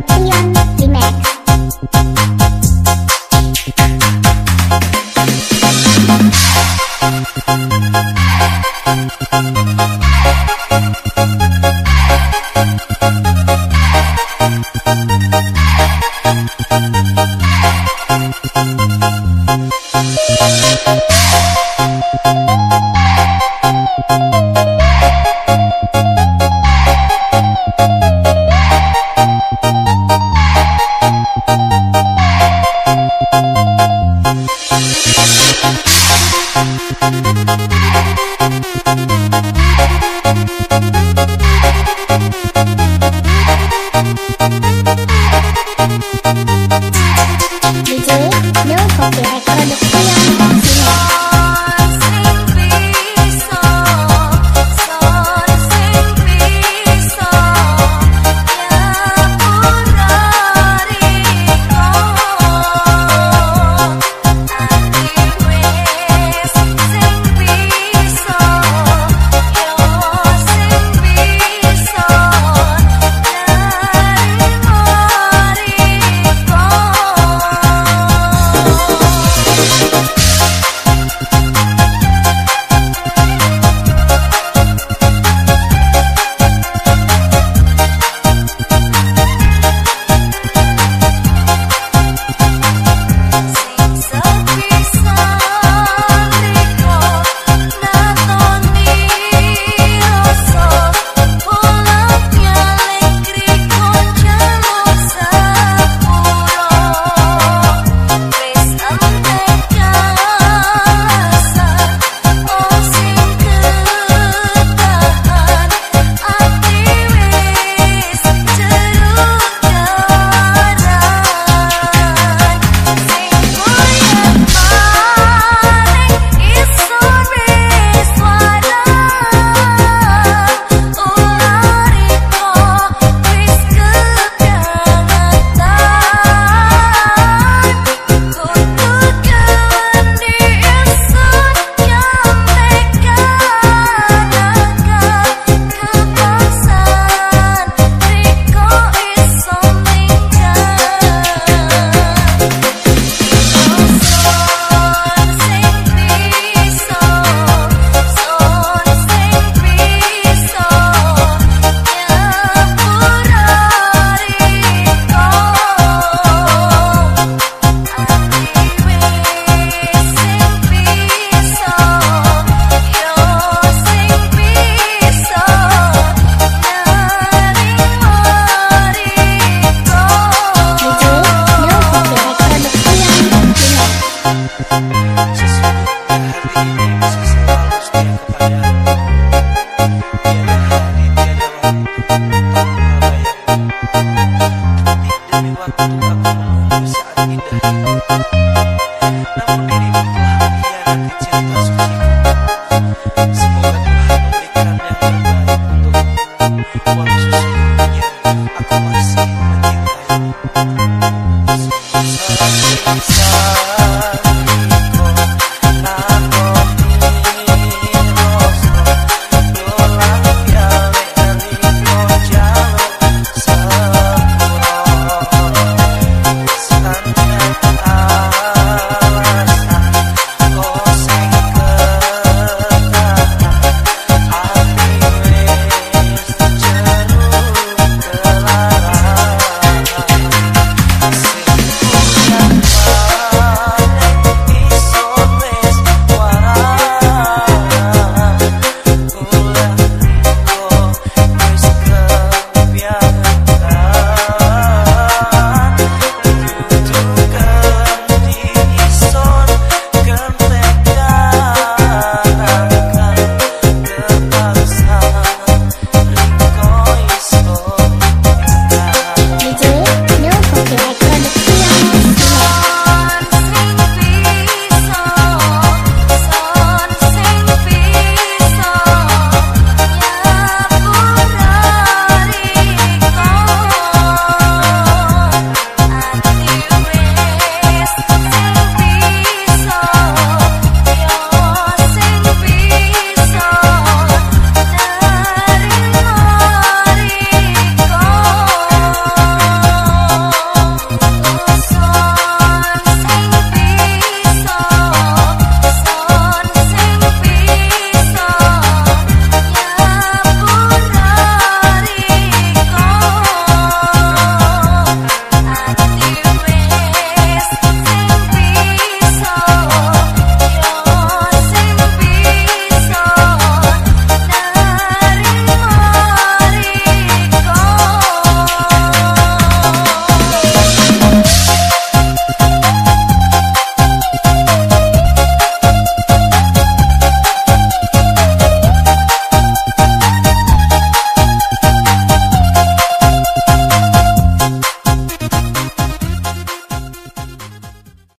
Opinion Remix jatuh suciku Semoga Tuhan memberikan yang terbaik untukku susu sesungguhnya aku masih mencintai. Semoga bisa